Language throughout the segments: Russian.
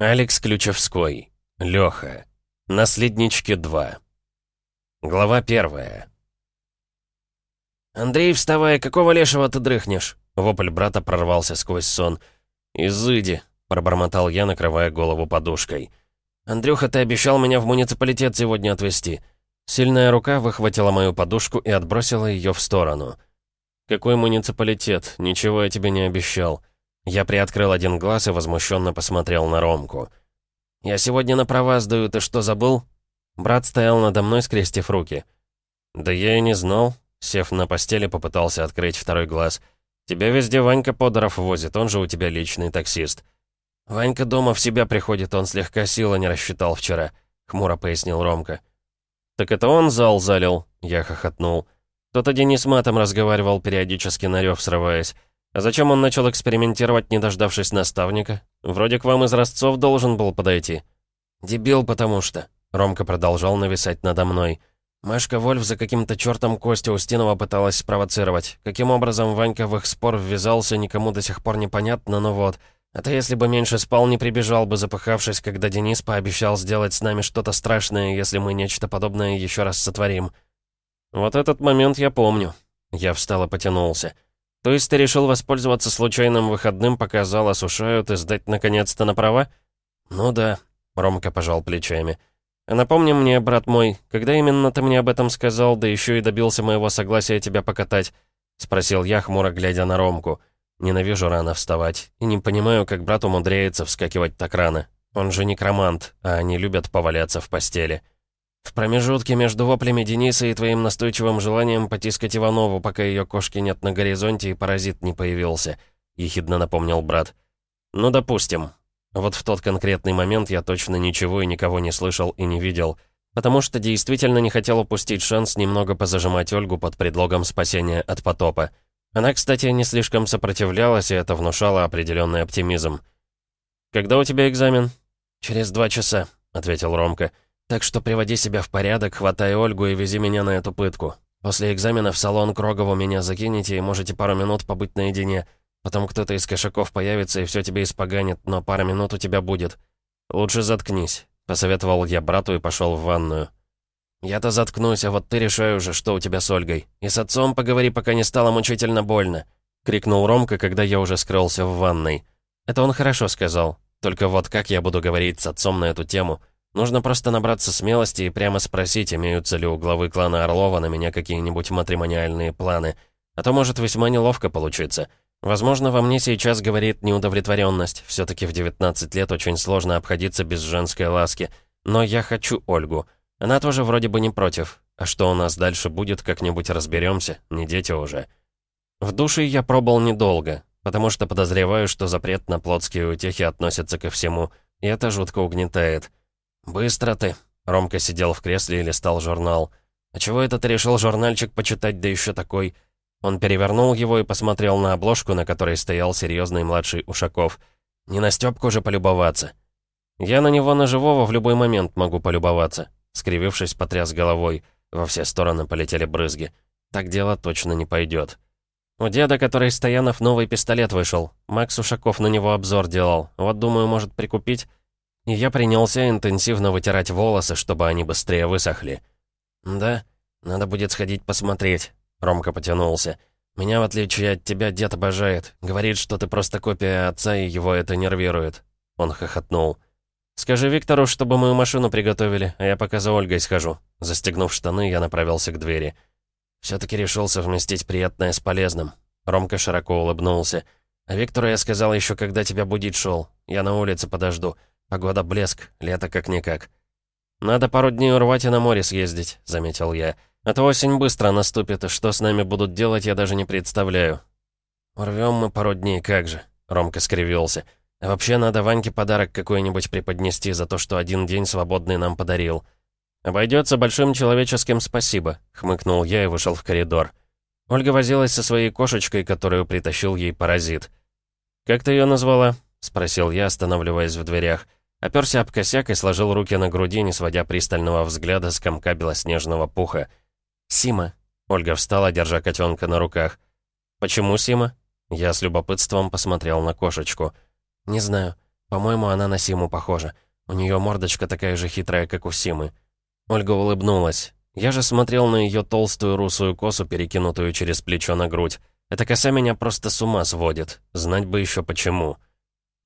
Алекс Ключевской. Лёха. Наследнички 2. Глава первая. «Андрей, вставай, какого лешего ты дрыхнешь?» Вопль брата прорвался сквозь сон. «Изыди», — пробормотал я, накрывая голову подушкой. «Андрюха, ты обещал меня в муниципалитет сегодня отвезти». Сильная рука выхватила мою подушку и отбросила ее в сторону. «Какой муниципалитет? Ничего я тебе не обещал». Я приоткрыл один глаз и возмущенно посмотрел на Ромку. «Я сегодня на права сдаю, ты что, забыл?» Брат стоял надо мной, скрестив руки. «Да я и не знал». Сев на постели, попытался открыть второй глаз. «Тебя везде Ванька Подоров возит, он же у тебя личный таксист». «Ванька дома в себя приходит, он слегка силы не рассчитал вчера», — хмуро пояснил Ромка. «Так это он зал залил?» — я хохотнул. Тот один с матом разговаривал, периодически на рёв срываясь. А зачем он начал экспериментировать, не дождавшись наставника? Вроде к вам из Ростцов должен был подойти. «Дебил, потому что...» Ромка продолжал нависать надо мной. Машка Вольф за каким-то чертом Костя Устинова пыталась спровоцировать. Каким образом Ванька в их спор ввязался, никому до сих пор непонятно, но вот. А то если бы меньше спал, не прибежал бы, запыхавшись, когда Денис пообещал сделать с нами что-то страшное, если мы нечто подобное еще раз сотворим. Вот этот момент я помню. Я встал и потянулся. То есть ты решил воспользоваться случайным выходным, пока зал осушают, и сдать наконец-то на права? Ну да, Ромка пожал плечами. А напомни мне, брат мой, когда именно ты мне об этом сказал, да еще и добился моего согласия тебя покатать? Спросил я, хмуро глядя на Ромку. Ненавижу рано вставать. И не понимаю, как брат умудряется вскакивать так рано. Он же некромант, а они любят поваляться в постели. В промежутке между воплями Дениса и твоим настойчивым желанием потискать Иванову, пока ее кошки нет на горизонте и паразит не появился», — ехидно напомнил брат. «Ну, допустим. Вот в тот конкретный момент я точно ничего и никого не слышал и не видел, потому что действительно не хотел упустить шанс немного позажимать Ольгу под предлогом спасения от потопа. Она, кстати, не слишком сопротивлялась, и это внушало определенный оптимизм. «Когда у тебя экзамен?» «Через два часа», — ответил Ромка. Так что приводи себя в порядок, хватай Ольгу и вези меня на эту пытку. После экзамена в салон к Рогову меня закинете и можете пару минут побыть наедине. Потом кто-то из кошаков появится и все тебе испоганит, но пара минут у тебя будет. Лучше заткнись», — посоветовал я брату и пошел в ванную. «Я-то заткнусь, а вот ты решай уже, что у тебя с Ольгой. И с отцом поговори, пока не стало мучительно больно», — крикнул Ромка, когда я уже скрылся в ванной. Это он хорошо сказал. Только вот как я буду говорить с отцом на эту тему? Нужно просто набраться смелости и прямо спросить, имеются ли у главы клана Орлова на меня какие-нибудь матримониальные планы. А то может весьма неловко получиться. Возможно, во мне сейчас говорит неудовлетворенность. Все-таки в 19 лет очень сложно обходиться без женской ласки. Но я хочу Ольгу. Она тоже вроде бы не против. А что у нас дальше будет, как-нибудь разберемся. Не дети уже. В душе я пробыл недолго, потому что подозреваю, что запрет на плотские утехи относится ко всему. И это жутко угнетает. «Быстро ты!» Ромка сидел в кресле и листал журнал. «А чего это ты решил журнальчик почитать, да еще такой?» Он перевернул его и посмотрел на обложку, на которой стоял серьезный младший Ушаков. «Не на Стёпку же полюбоваться!» «Я на него на живого в любой момент могу полюбоваться», скривившись, потряс головой. Во все стороны полетели брызги. «Так дело точно не пойдет. У деда, который Стоянов, новый пистолет вышел. Макс Ушаков на него обзор делал. Вот, думаю, может прикупить. Я принялся интенсивно вытирать волосы, чтобы они быстрее высохли. «Да, надо будет сходить посмотреть», — Ромка потянулся. «Меня, в отличие от тебя, дед обожает. Говорит, что ты просто копия отца, и его это нервирует». Он хохотнул. «Скажи Виктору, чтобы мою машину приготовили, а я пока за Ольгой схожу». Застегнув штаны, я направился к двери. «Все-таки решил совместить приятное с полезным». Ромка широко улыбнулся. «А Виктору я сказал еще, когда тебя будить шел. Я на улице подожду. Погода блеск, лето как-никак. «Надо пару дней урвать и на море съездить», — заметил я. «А то осень быстро наступит, и что с нами будут делать, я даже не представляю». «Урвем мы пару дней, как же», — Ромка скривился. «А вообще надо Ваньке подарок какой-нибудь преподнести за то, что один день свободный нам подарил». «Обойдется большим человеческим спасибо», — хмыкнул я и вышел в коридор. Ольга возилась со своей кошечкой, которую притащил ей паразит. «Как ты ее назвала?» — спросил я, останавливаясь в дверях. Оперся об косяк и сложил руки на груди, не сводя пристального взгляда с комка белоснежного пуха. «Сима». Ольга встала, держа котенка на руках. «Почему Сима?» Я с любопытством посмотрел на кошечку. «Не знаю. По-моему, она на Симу похожа. У нее мордочка такая же хитрая, как у Симы». Ольга улыбнулась. Я же смотрел на ее толстую русую косу, перекинутую через плечо на грудь. Эта коса меня просто с ума сводит. Знать бы еще почему.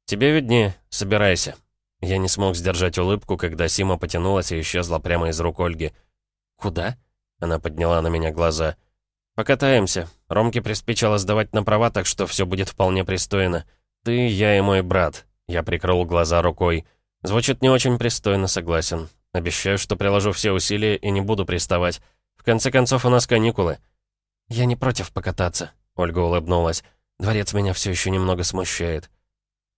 «Тебе виднее. Собирайся». Я не смог сдержать улыбку, когда Сима потянулась и исчезла прямо из рук Ольги. «Куда?» Она подняла на меня глаза. «Покатаемся. Ромке приспичило сдавать на права, так что все будет вполне пристойно. Ты, я и мой брат». Я прикрыл глаза рукой. Звучит не очень пристойно, согласен. Обещаю, что приложу все усилия и не буду приставать. В конце концов, у нас каникулы. Я не против покататься. Ольга улыбнулась. Дворец меня все еще немного смущает.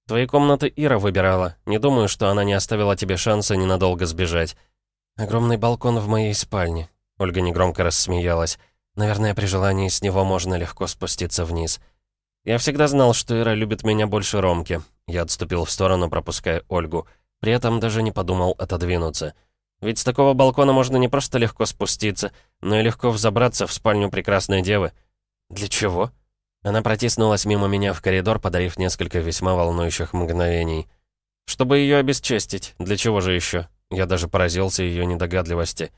Твои комнаты Ира выбирала. Не думаю, что она не оставила тебе шанса ненадолго сбежать. Огромный балкон в моей спальне. Ольга негромко рассмеялась. Наверное, при желании с него можно легко спуститься вниз. Я всегда знал, что Ира любит меня больше Ромки. Я отступил в сторону, пропуская Ольгу. При этом даже не подумал отодвинуться. Ведь с такого балкона можно не просто легко спуститься, но и легко взобраться в спальню прекрасной девы. Для чего? Она протиснулась мимо меня в коридор, подарив несколько весьма волнующих мгновений. Чтобы ее обесчестить, для чего же еще? Я даже поразился ее недогадливости.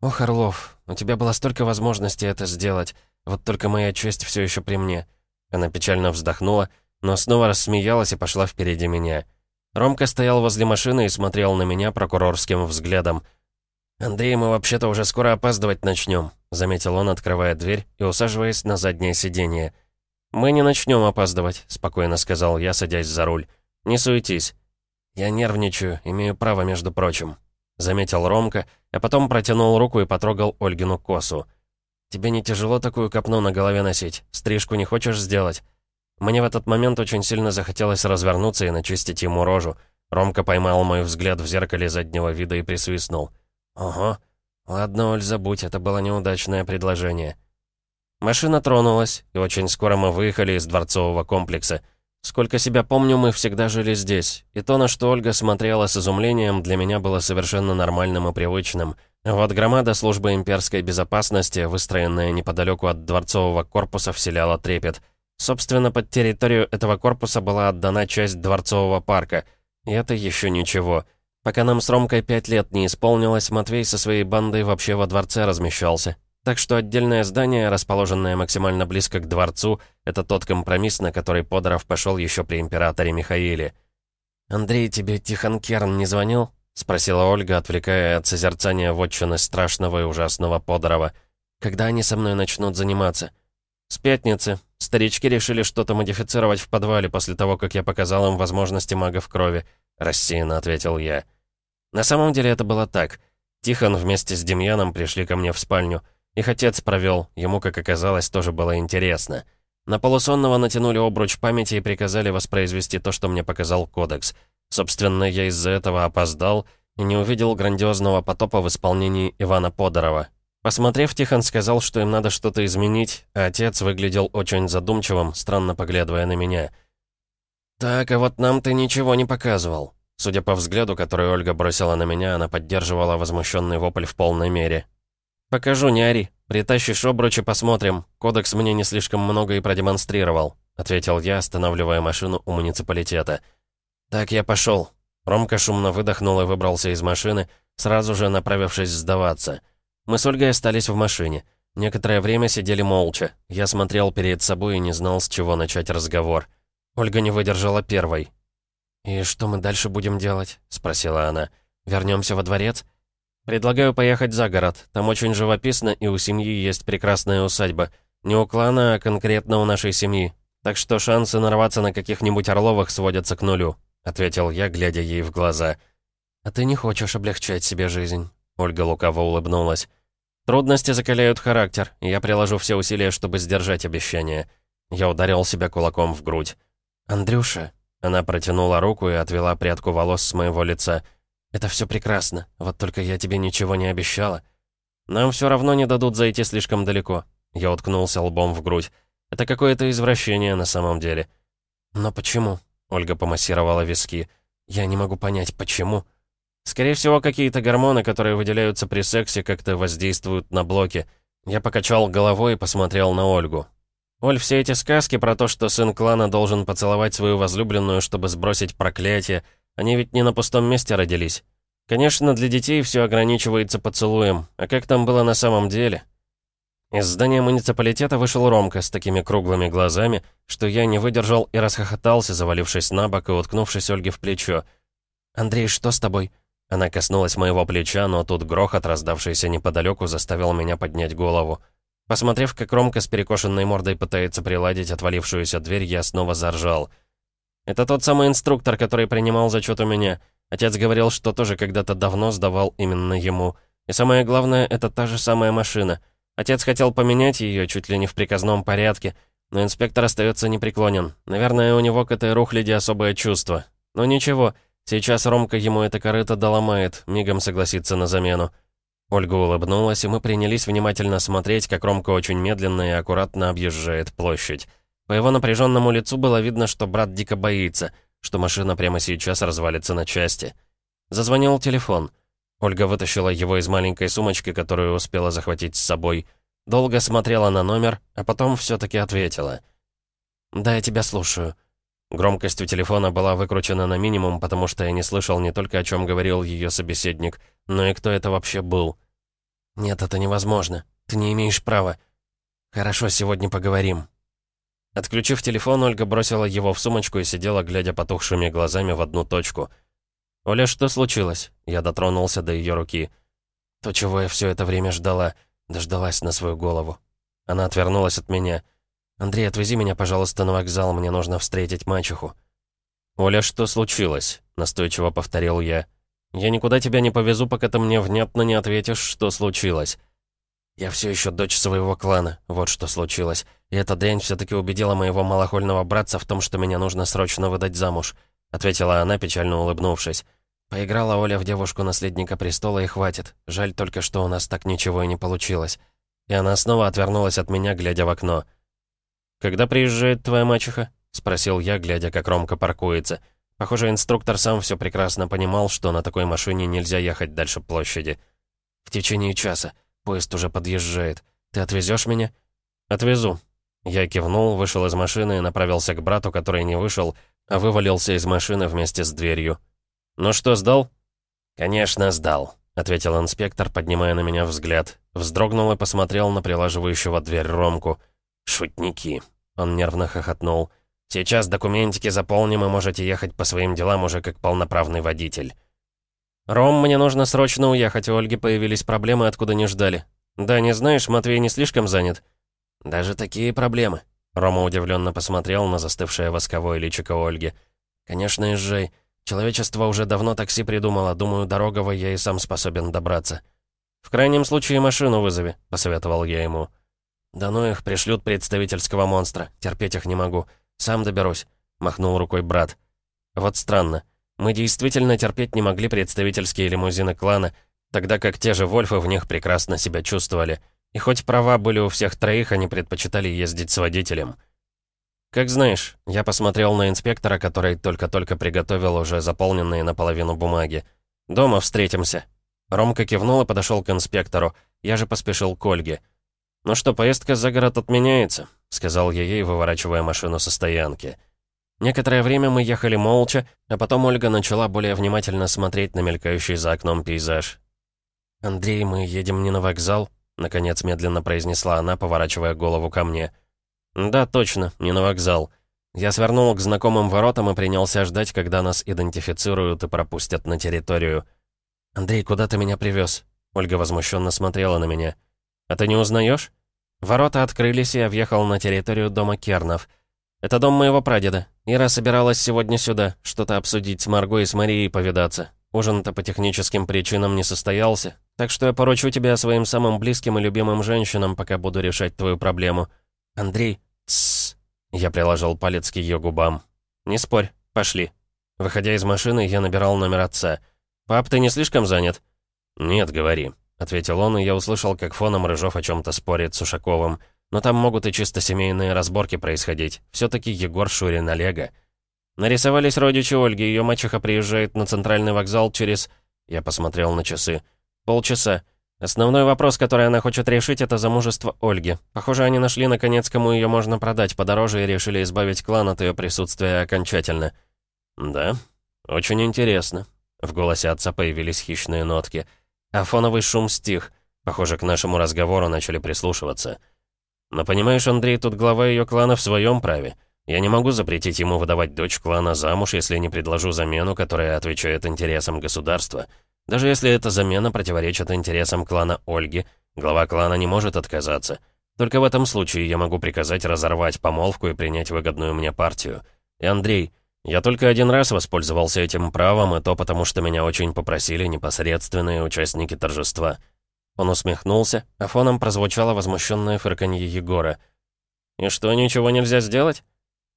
«Ох, Орлов, у тебя было столько возможностей это сделать, вот только моя честь все еще при мне». Она печально вздохнула, но снова рассмеялась и пошла впереди меня. Ромка стоял возле машины и смотрел на меня прокурорским взглядом. «Андрей, мы вообще-то уже скоро опаздывать начнем», — заметил он, открывая дверь и усаживаясь на заднее сиденье. «Мы не начнем опаздывать», — спокойно сказал я, садясь за руль. «Не суетись». «Я нервничаю, имею право, между прочим», — заметил Ромка, а потом протянул руку и потрогал Ольгину косу. «Тебе не тяжело такую копну на голове носить? Стрижку не хочешь сделать?» Мне в этот момент очень сильно захотелось развернуться и начистить ему рожу. Ромка поймал мой взгляд в зеркале заднего вида и присвистнул. «Ого. Ладно, Оль, забудь, это было неудачное предложение». Машина тронулась, и очень скоро мы выехали из дворцового комплекса. Сколько себя помню, мы всегда жили здесь. И то, на что Ольга смотрела с изумлением, для меня было совершенно нормальным и привычным. Вот громада службы имперской безопасности, выстроенная неподалеку от дворцового корпуса, вселяла трепет — Собственно, под территорию этого корпуса была отдана часть дворцового парка. И это еще ничего. Пока нам с Ромкой пять лет не исполнилось, Матвей со своей бандой вообще во дворце размещался. Так что отдельное здание, расположенное максимально близко к дворцу, это тот компромисс, на который Подоров пошел еще при императоре Михаиле. «Андрей, тебе Тихон Керн не звонил?» — спросила Ольга, отвлекая от созерцания вотчины страшного и ужасного Подорова. «Когда они со мной начнут заниматься?» «С пятницы. Старички решили что-то модифицировать в подвале после того, как я показал им возможности мага в крови», — рассеянно ответил я. На самом деле это было так. Тихон вместе с Демьяном пришли ко мне в спальню. Их отец провел, ему, как оказалось, тоже было интересно. На полусонного натянули обруч памяти и приказали воспроизвести то, что мне показал кодекс. Собственно, я из-за этого опоздал и не увидел грандиозного потопа в исполнении Ивана Подорова. Посмотрев, Тихон сказал, что им надо что-то изменить, а отец выглядел очень задумчивым, странно поглядывая на меня. «Так, а вот нам ты ничего не показывал». Судя по взгляду, который Ольга бросила на меня, она поддерживала возмущенный вопль в полной мере. «Покажу, не ори. Притащишь обруч и посмотрим. Кодекс мне не слишком много и продемонстрировал», — ответил я, останавливая машину у муниципалитета. «Так, я пошел». Ромка шумно выдохнул и выбрался из машины, сразу же направившись сдаваться — мы с Ольгой остались в машине. Некоторое время сидели молча. Я смотрел перед собой и не знал, с чего начать разговор. Ольга не выдержала первой. «И что мы дальше будем делать?» — спросила она. Вернемся во дворец?» «Предлагаю поехать за город. Там очень живописно, и у семьи есть прекрасная усадьба. Не у клана, а конкретно у нашей семьи. Так что шансы нарваться на каких-нибудь Орловых сводятся к нулю», — ответил я, глядя ей в глаза. «А ты не хочешь облегчать себе жизнь?» Ольга лукаво улыбнулась. Трудности закаляют характер, и я приложу все усилия, чтобы сдержать обещание. Я ударил себя кулаком в грудь. «Андрюша...» Она протянула руку и отвела прядку волос с моего лица. «Это все прекрасно, вот только я тебе ничего не обещала. Нам все равно не дадут зайти слишком далеко». Я уткнулся лбом в грудь. «Это какое-то извращение на самом деле». «Но почему?» Ольга помассировала виски. «Я не могу понять, почему?» Скорее всего, какие-то гормоны, которые выделяются при сексе, как-то воздействуют на блоки. Я покачал головой и посмотрел на Ольгу. Оль, все эти сказки про то, что сын клана должен поцеловать свою возлюбленную, чтобы сбросить проклятие, они ведь не на пустом месте родились. Конечно, для детей все ограничивается поцелуем, а как там было на самом деле? Из здания муниципалитета вышел Ромка с такими круглыми глазами, что я не выдержал и расхохотался, завалившись на бок и уткнувшись Ольге в плечо. «Андрей, что с тобой?» Она коснулась моего плеча, но тут грохот, раздавшийся неподалеку, заставил меня поднять голову. Посмотрев, как Ромка с перекошенной мордой пытается приладить отвалившуюся дверь, я снова заржал. «Это тот самый инструктор, который принимал зачет у меня. Отец говорил, что тоже когда-то давно сдавал именно ему. И самое главное, это та же самая машина. Отец хотел поменять ее чуть ли не в приказном порядке, но инспектор остается непреклонен. Наверное, у него к этой рухляде особое чувство. Но ничего, Сейчас Ромка ему это корыто доломает, мигом согласится на замену. Ольга улыбнулась, и мы принялись внимательно смотреть, как Ромка очень медленно и аккуратно объезжает площадь. По его напряженному лицу было видно, что брат дико боится, что машина прямо сейчас развалится на части. Зазвонил телефон. Ольга вытащила его из маленькой сумочки, которую успела захватить с собой. Долго смотрела на номер, а потом все таки ответила. «Да, я тебя слушаю». Громкость у телефона была выкручена на минимум, потому что я не слышал не только, о чем говорил ее собеседник, но и кто это вообще был. «Нет, это невозможно. Ты не имеешь права. Хорошо, сегодня поговорим». Отключив телефон, Ольга бросила его в сумочку и сидела, глядя потухшими глазами в одну точку. «Оля, что случилось?» Я дотронулся до ее руки. «То, чего я все это время ждала, дождалась на свою голову». Она отвернулась от меня. «Андрей, отвези меня, пожалуйста, на вокзал, мне нужно встретить мачеху». «Оля, что случилось?» — настойчиво повторил я. «Я никуда тебя не повезу, пока ты мне внятно не ответишь, что случилось». «Я все еще дочь своего клана, вот что случилось. И эта дрянь все-таки убедила моего малохольного братца в том, что меня нужно срочно выдать замуж», — ответила она, печально улыбнувшись. «Поиграла Оля в девушку наследника престола и хватит. Жаль только, что у нас так ничего и не получилось». И она снова отвернулась от меня, глядя в окно. «Когда приезжает твоя мачеха?» — спросил я, глядя, как Ромка паркуется. Похоже, инструктор сам все прекрасно понимал, что на такой машине нельзя ехать дальше площади. «В течение часа. Поезд уже подъезжает. Ты отвезешь меня?» «Отвезу». Я кивнул, вышел из машины и направился к брату, который не вышел, а вывалился из машины вместе с дверью. «Ну что, сдал?» «Конечно, сдал», — ответил инспектор, поднимая на меня взгляд. Вздрогнул и посмотрел на прилаживающего дверь Ромку — «Шутники», — он нервно хохотнул. «Сейчас документики заполним, и можете ехать по своим делам уже как полноправный водитель». «Ром, мне нужно срочно уехать, у Ольги появились проблемы, откуда не ждали. Да, не знаешь, Матвей не слишком занят?» «Даже такие проблемы?» Рома удивленно посмотрел на застывшее восковое личико Езжай. «Конечно, езжай. Человечество уже давно такси придумало. Думаю, дорогово я и сам способен добраться». «В крайнем случае машину вызови», — посоветовал я ему. «Да ну их, пришлют представительского монстра. Терпеть их не могу. Сам доберусь», — махнул рукой брат. «Вот странно. Мы действительно терпеть не могли представительские лимузины клана, тогда как те же Вольфы в них прекрасно себя чувствовали. И хоть права были у всех троих, они предпочитали ездить с водителем». «Как знаешь, я посмотрел на инспектора, который только-только приготовил уже заполненные наполовину бумаги. Дома встретимся». Ромка кивнул и подошел к инспектору. Я же поспешил к Ольге. «Ну что, поездка за город отменяется», — сказал я ей, выворачивая машину со стоянки. Некоторое время мы ехали молча, а потом Ольга начала более внимательно смотреть на мелькающий за окном пейзаж. «Андрей, мы едем не на вокзал?» — наконец медленно произнесла она, поворачивая голову ко мне. «Да, точно, не на вокзал». Я свернул к знакомым воротам и принялся ждать, когда нас идентифицируют и пропустят на территорию. «Андрей, куда ты меня привез? Ольга возмущенно смотрела на меня. «А ты не узнаешь? Ворота открылись, и я въехал на территорию дома Кернов. Это дом моего прадеда. Ира собиралась сегодня сюда, что-то обсудить с Марго и с Марией повидаться. Ужин-то по техническим причинам не состоялся, так что я поручу тебя своим самым близким и любимым женщинам, пока буду решать твою проблему. Андрей, тссс. Я приложил палец к ее губам. Не спорь, пошли. Выходя из машины, я набирал номер отца. «Пап, ты не слишком занят?» «Нет, говори», — ответил он, и я услышал, как фоном Рыжов о чем то спорит с Ушаковым. Но там могут и чисто семейные разборки происходить. все таки Егор Шурин Олега. Нарисовались родичи Ольги, ее мачеха приезжает на центральный вокзал через... Я посмотрел на часы. Полчаса. Основной вопрос, который она хочет решить, это замужество Ольги. Похоже, они нашли, наконец, кому ее можно продать подороже и решили избавить клан от ее присутствия окончательно. Да, очень интересно. В голосе отца появились хищные нотки. А фоновый шум стих. Похоже, к нашему разговору начали прислушиваться. Но понимаешь, Андрей, тут глава ее клана в своем праве. Я не могу запретить ему выдавать дочь клана замуж, если не предложу замену, которая отвечает интересам государства. Даже если эта замена противоречит интересам клана Ольги, глава клана не может отказаться. Только в этом случае я могу приказать разорвать помолвку и принять выгодную мне партию. И Андрей, я только один раз воспользовался этим правом, и то потому, что меня очень попросили непосредственные участники торжества. Он усмехнулся, а фоном прозвучало возмущенное фырканье Егора. «И что, ничего нельзя сделать?»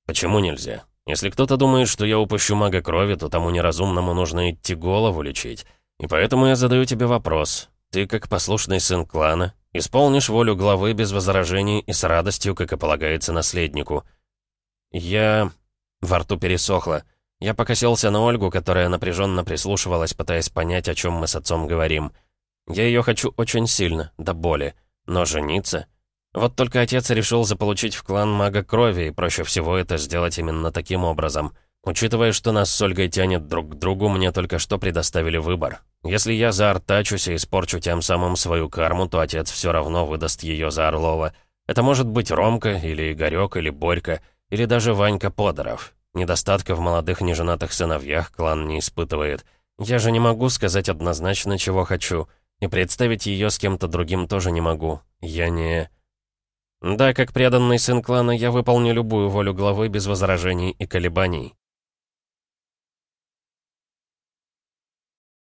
«Почему нельзя? Если кто-то думает, что я упущу мага крови, то тому неразумному нужно идти голову лечить». И поэтому я задаю тебе вопрос. Ты, как послушный сын клана, исполнишь волю главы без возражений и с радостью, как и полагается наследнику. Я... Во рту пересохло. Я покосился на Ольгу, которая напряженно прислушивалась, пытаясь понять, о чем мы с отцом говорим. Я ее хочу очень сильно, до боли. Но жениться... Вот только отец решил заполучить в клан мага крови, и проще всего это сделать именно таким образом — Учитывая, что нас с Ольгой тянет друг к другу, мне только что предоставили выбор. Если я заортачусь и испорчу тем самым свою карму, то отец все равно выдаст ее за Орлова. Это может быть Ромка, или Игорек, или Борька, или даже Ванька Подоров. Недостатка в молодых неженатых сыновьях клан не испытывает. Я же не могу сказать однозначно, чего хочу. И представить ее с кем-то другим тоже не могу. Я не... Да, как преданный сын клана, я выполню любую волю главы без возражений и колебаний.